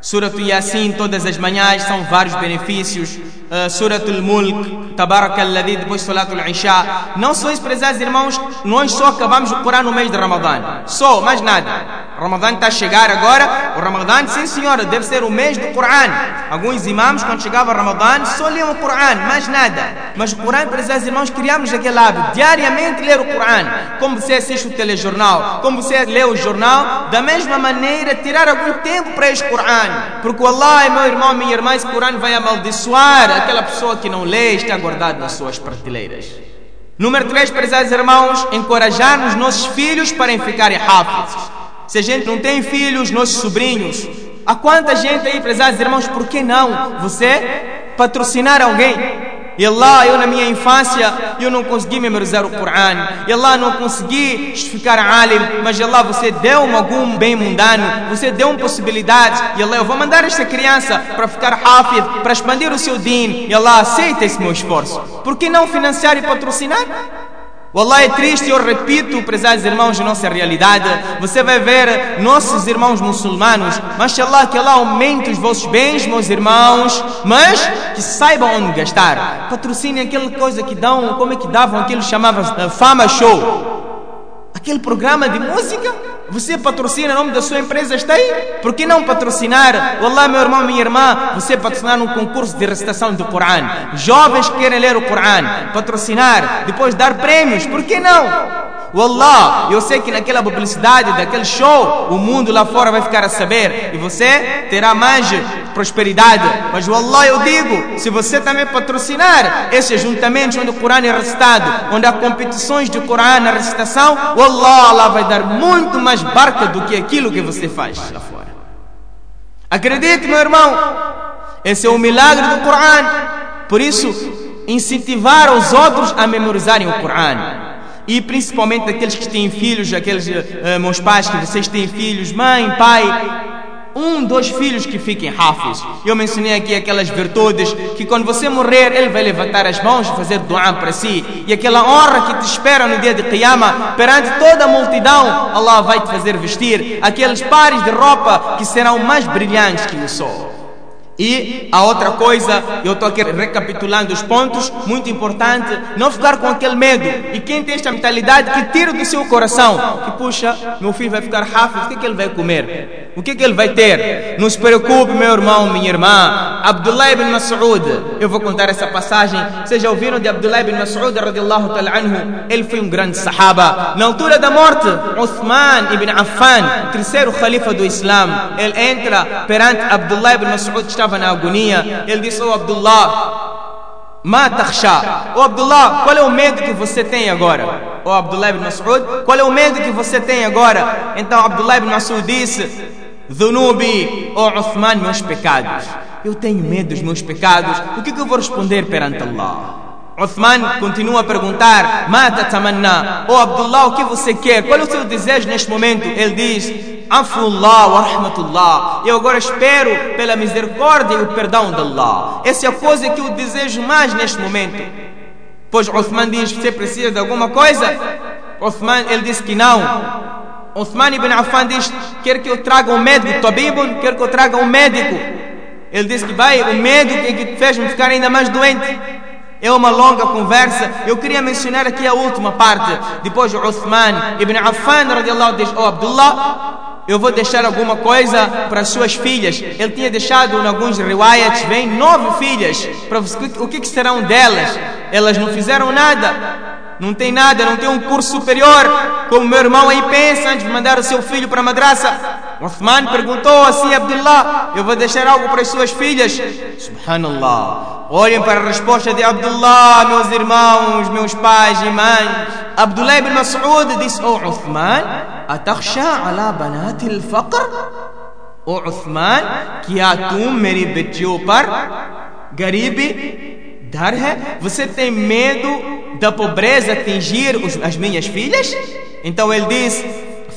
Surat Yasin todas as manhãs são vários benefícios. Uh, Surat Al-Mulk, Tabarak al-Ladhi, depois Salat al-Isha. Não só isso, prezados irmãos, nós só acabamos o Corão no mês de Ramadã. Só, mais nada. Ramadã está a chegar agora. O Ramadã, sim senhora, deve ser o mês do Corão. Alguns imãs, quando chegava Ramadã, só liam o Corão, mais nada. Mas o Corão, prezados irmãos, criamos aquele hábito. Diariamente ler o Corão. Como você assiste o telejornal, como você lê o jornal, da mesma maneira, tirar algum tempo para este Corão. Porque Allah, meu irmão, minha irmã, esse Corão vai amaldiçoar aquela pessoa que não lê e está guardado nas suas prateleiras. Número 3, prezados irmãos, encorajar os nossos filhos para ficarem rápidos. Se a gente não tem filhos, nossos sobrinhos, há quanta gente aí, prezados irmãos, por que não você patrocinar alguém? E Allah, eu na minha infância, eu não consegui memorizar o Corão. E Allah, não consegui ficar alim. Mas Allah, você deu-me algum bem mundano. Você deu-me possibilidades. E Allah, eu vou mandar esta criança para ficar hafid, para expandir o seu din. E Allah, aceita esse meu esforço. Por que não financiar e patrocinar? Wallah é triste, eu repito, prezados irmãos, nossa realidade. Você vai ver nossos irmãos muçulmanos, mashallah, que Allah aumente os vossos bens, meus irmãos, mas que saibam onde gastar. Patrocinem aquela coisa que dão, como é que davam aquilo chamava uh, Fama Show. Aquele programa de música, você patrocina o nome da sua empresa, está aí? Por que não patrocinar? Olá, meu irmão, minha irmã, você patrocinar um concurso de recitação do Corão. Jovens que querem ler o Corão, patrocinar, depois dar prêmios, por que não? Wallah, eu sei que naquela publicidade daquele show, o mundo lá fora vai ficar a saber e você terá mais prosperidade. Mas Wallah, eu digo, se você também patrocinar esses ajuntamentos onde o Corão é recitado, onde há competições de Corão na recitação, Wallah, Allah vai dar muito mais barca do que aquilo que você faz lá fora. Acredite, meu irmão, esse é o milagre do Corão. Por isso, incentivar os outros a memorizarem o Corão e principalmente aqueles que têm filhos, aqueles uh, meus pais que vocês têm filhos, mãe, pai, um, dois filhos que fiquem hafiz. Eu mencionei aqui aquelas virtudes que quando você morrer, ele vai levantar as mãos e fazer doar para si. E aquela honra que te espera no dia de Qiyamah, perante toda a multidão, Allah vai te fazer vestir aqueles pares de roupa que serão mais brilhantes que o sol. E a outra coisa, eu estou aqui recapitulando os pontos, muito importante, não ficar com aquele medo. E quem tem esta mentalidade, que tira do seu coração, que puxa, meu filho vai ficar rápido, o que, é que ele vai comer? O que, é que ele vai ter? Não se preocupe, meu irmão, minha irmã. Abdullah ibn Mas'ud, eu vou contar essa passagem. Vocês já ouviram de Abdullah ibn Mas'ud, radiallahu ta'ala anhu? Ele foi um grande sahaba. Na altura da morte, Uthman ibn Affan, terceiro califa do Islã, ele entra perante Abdullah ibn Mas'ud, estava estava na agonia, ele disse: Oh Abdullah, Matakhsha. Oh Abdullah, qual é o medo que você tem agora? Oh Abdullah ibn Mas'ud, qual é o medo que você tem agora? Então Abdullah ibn Mas'ud disse: Dhunubi, oh Uthman, meus pecados. Eu tenho medo dos meus pecados. O que, que eu vou responder perante Allah? Uthman continua a perguntar: Mata tamanna, oh Abdullah, o que você quer? Qual é o seu desejo neste momento? Ele diz: Afullah wa rahmatullah. Eu agora espero pela misericórdia e o perdão de Allah. Essa é a coisa que eu desejo mais neste momento. Pois Uthman diz: Você precisa de alguma coisa? Uthman, ele disse que não. Uthman ibn Affan diz: Quer que eu traga um médico, Tabibun, quer que eu traga um médico. Ele disse que vai, o médico é que fez-me ficar ainda mais doente. É uma longa conversa. Eu queria mencionar aqui a última parte. Depois Uthman ibn Affan radiallahu diz: Oh Abdullah, eu vou deixar alguma coisa para as suas filhas. Ele tinha deixado em alguns riwayats, vem nove filhas. O que, que serão delas? Elas não fizeram nada não tem nada, não tem um curso superior, como meu irmão aí pensa antes de mandar o seu filho para a madraça. Uthman perguntou assim a Abdullah: Eu vou deixar algo para as suas filhas? Subhanallah. Olhem para a resposta de Abdullah, meus irmãos, meus pais e mães. Abdullah ibn Mas'ud disse: Oh Uthman, atakhsha ala banati al-faqr? Oh Uthman, a tum meri betiyo par garibi dar hai? Você tem medo da pobreza atingir as minhas filhas então ele diz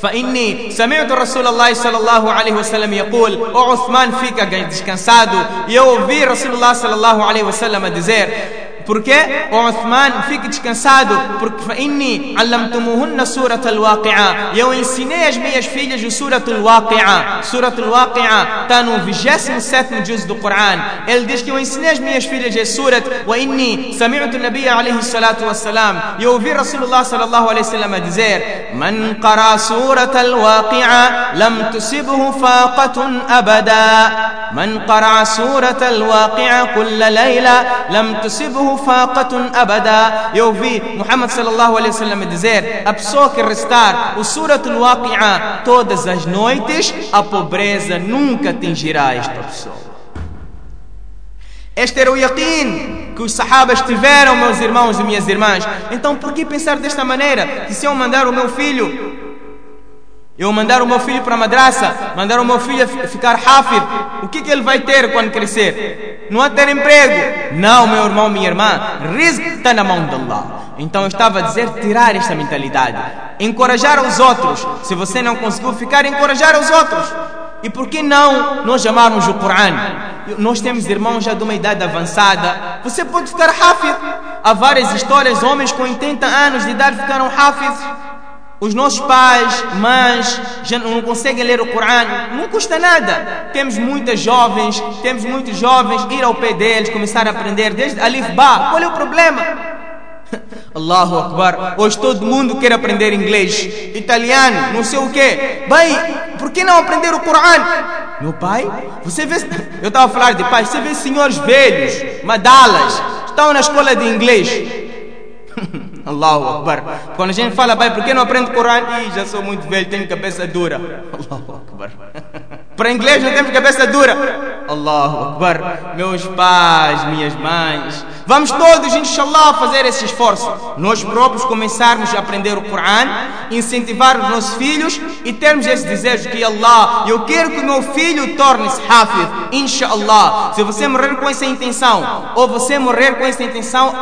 فإني سمعت رسول الله صلى الله عليه وسلم يقول او عثمان fica descansado e eu ouvi رسول الله صلى الله عليه وسلم dizer porque o Uthman fique descansado, porque inni allamtumuhunna surat al-waqi'a. Eu ensinei as minhas filhas o surat al-waqi'a. Surat al-waqi'a está no 27 juz do Coran. Ele diz que eu ensinei as minhas filhas a surat wa inni sami'tu nabiy alayhi salatu wassalam. E eu ouvi Rasulullah sallallahu alayhi wasallam dizer: "Man qara surat al-waqi'a lam tusibhu faqatun abada." Man qara surat al-waqi'a kull layla lam tusibhu faqatun abada. Eu vi Muhammad sallallahu alaihi wasallam dizer: a pessoa que restar o Surat al-Waqi'a todas as noites, a pobreza nunca atingirá esta pessoa. Este era o yaqeen que os sahabas tiveram, meus irmãos e minhas irmãs. Então, por que pensar desta maneira? Que se eu mandar o meu filho eu mandar o meu filho para a madraça, mandar o meu filho ficar hafid, o que, que ele vai ter quando crescer? Não há ter emprego. Não, meu irmão, minha irmã, rizq está na mão de Allah. Então eu estava a dizer tirar esta mentalidade, encorajar os outros. Se você não conseguiu ficar, encorajar os outros. E por que não nós chamarmos o Coran? Nós temos irmãos já de uma idade avançada. Você pode ficar hafid. Há várias histórias, homens com 80 anos de idade ficaram hafiz. Os nossos pais, mães, já não conseguem ler o Corão, não custa nada. Temos muitas jovens, temos muitos jovens, ir ao pé deles, começar a aprender desde Alif Ba. Qual é o problema? [laughs] Allahu Akbar. Hoje todo mundo quer aprender inglês, italiano, não sei o quê. Bem, por que não aprender o Corão? Meu pai, você vê. [laughs] Eu estava a falar de pai, você vê senhores velhos, madalas, estão na escola de inglês. [laughs] Allahu Akbar. Quando a gente fala, pai, por que não aprende Corão? Ih, já sou muito velho, tenho cabeça dura. Allahu Akbar. [laughs] Para inglês não temos cabeça dura. Allahu Akbar. Meus pais, minhas mães. Vamos todos, inshallah, fazer esse esforço. Nós próprios começarmos a aprender o Corão, incentivar os nossos filhos e termos esse desejo que Allah, eu quero que o meu filho torne-se hafiz. Inshallah. Se você morrer com essa intenção, ou você morrer com essa intenção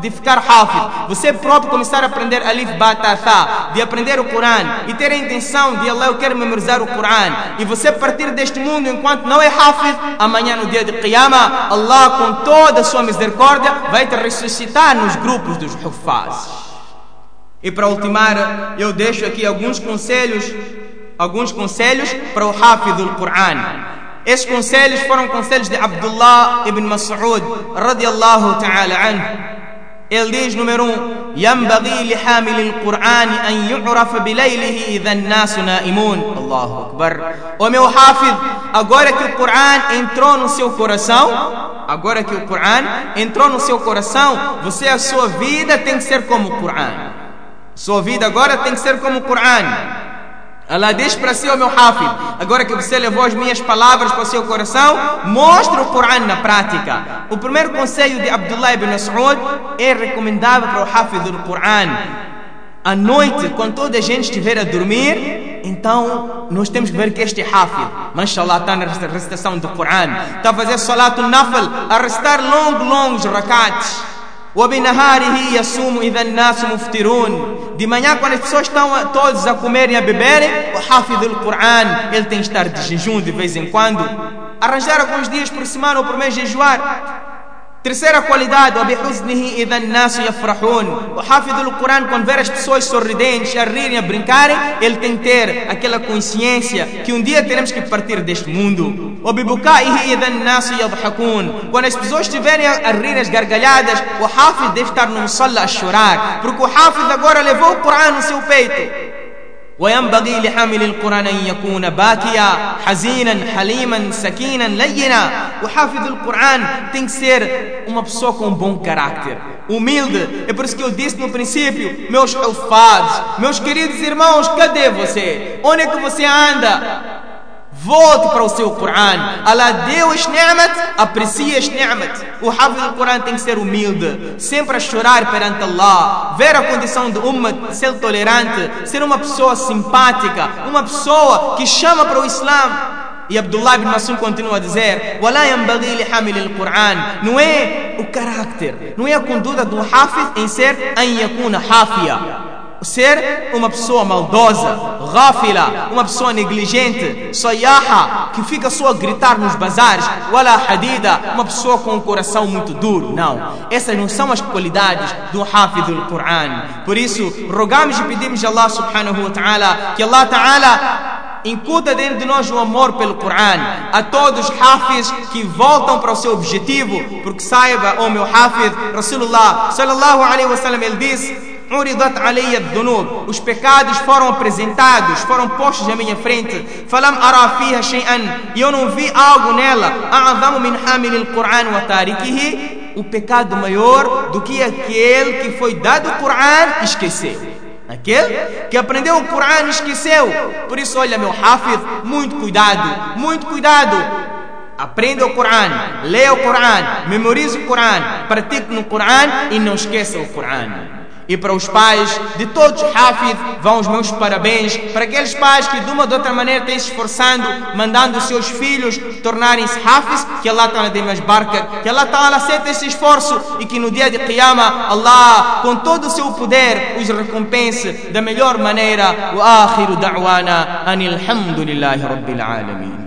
de ficar hafiz, você próprio começar a aprender alif, ba, ta, tha, de aprender o Corão e ter a intenção de Allah, eu quero memorizar o Corão, e você partir deste mundo enquanto não é hafiz, amanhã no dia de Qiyamah, Allah com toda a sua misericórdia vai te ressuscitar nos grupos dos hufaz. E para ultimar, eu deixo aqui alguns conselhos, alguns conselhos para o hafiz do Quran. Esses conselhos foram conselhos de Abdullah ibn Mas'ud, radiallahu ta'ala anhu. Ele diz, número um, ينبغي لحامل القرآن أن يعرف بليله إذا الناس نائمون الله أكبر O meu Hafiz, agora que o Coran entrou no seu coração, agora que o Coran entrou no seu coração, você, a sua vida tem que ser como o Coran. Sua vida agora tem que ser como o Coran. Allah diz para si, o meu Hafid, agora que você levou as minhas palavras para o seu coração, mostre o Coran na prática. O primeiro conselho de Abdullah ibn Mas'ud é recomendável para o Hafid do Coran À noite, quando toda a gente estiver a dormir, então nós temos que ver que este Hafid, mashallah, está na recitação do Coran, está a fazer salat nafal, a recitar longos, longos rakats. وبنهاره يصوم إذا الناس مفطرون De manhã, quando as pessoas estão todos a comerem e a beberem, o Hafid do Coran, ele tem que estar de jejum de vez em quando. Arranjar alguns dias por semana ou por mês jejuar. Terceira qualidade, o Hafid do Corão, quando ver as pessoas sorridentes, a rirem, a brincarem, ele tem que ter aquela consciência que um dia teremos que partir deste mundo. Quando as pessoas estiverem a rir as gargalhadas, o Hafid deve estar num salão a chorar, porque o Hafid agora levou o Corão no seu peito. وينبغي لحامل القرآن أن يكون باكيا حزينا حليما سكينا لينا وحافظ القرآن tem que ser uma pessoa com um bom caráter humilde é por isso que eu disse no princípio meus alfados meus queridos irmãos cadê você onde é que você anda Volte para o seu Coran. Allah deu este ni'mat, aprecie este ni'mat. O Hafiz do Coran tem que ser humilde, sempre a chorar perante Allah, ver a condição do ummah, ser tolerante, ser uma pessoa simpática, uma pessoa que chama para o Islã. E Abdullah ibn Mas'ud continua a dizer: Não é o caráter, não é a conduta do Hafiz em ser an yakuna hafia ser uma pessoa maldosa, ghafila, uma pessoa negligente, sayaha, que fica só a gritar nos bazares, wala hadida, uma pessoa com um coração muito duro. Não, essas não são as qualidades do Hafid do Quran. Por isso, rogamos e pedimos a Allah subhanahu wa ta'ala que Allah ta'ala incuta dentro de nós o amor pelo Coran. A todos os hafiz que voltam para o seu objetivo, porque saiba, oh meu hafiz, Rasulullah sallallahu alaihi wasallam, ele disse Uridat. Os pecados foram apresentados, foram postos à minha frente. Falam ara fiha shay'an. E eu não vi algo nela. A'zamu min hamil al-Qur'an wa tarikihi. O pecado maior do que aquele que foi dado o Qur'an esqueceu. Aquele que aprendeu o Qur'an esqueceu. Por isso, olha, meu Hafid, muito cuidado, muito cuidado. Aprenda o Qur'an, leia o Qur'an, memorize o Qur'an, pratique no Qur'an e não esqueça o Qur'an. E para os pais de todos Hafid, vão os meus parabéns. Para aqueles pais que de uma ou de outra maneira têm se esforçando, mandando os seus filhos tornarem-se Hafiz, que Allah Ta'ala dê mais barca, que Allah Ta'ala aceite esse esforço e que no dia de Qiyamah, Allah, com todo o seu poder, os recompense da melhor maneira. Wa akhiru da'wana anil hamdulillahi rabbil alamin.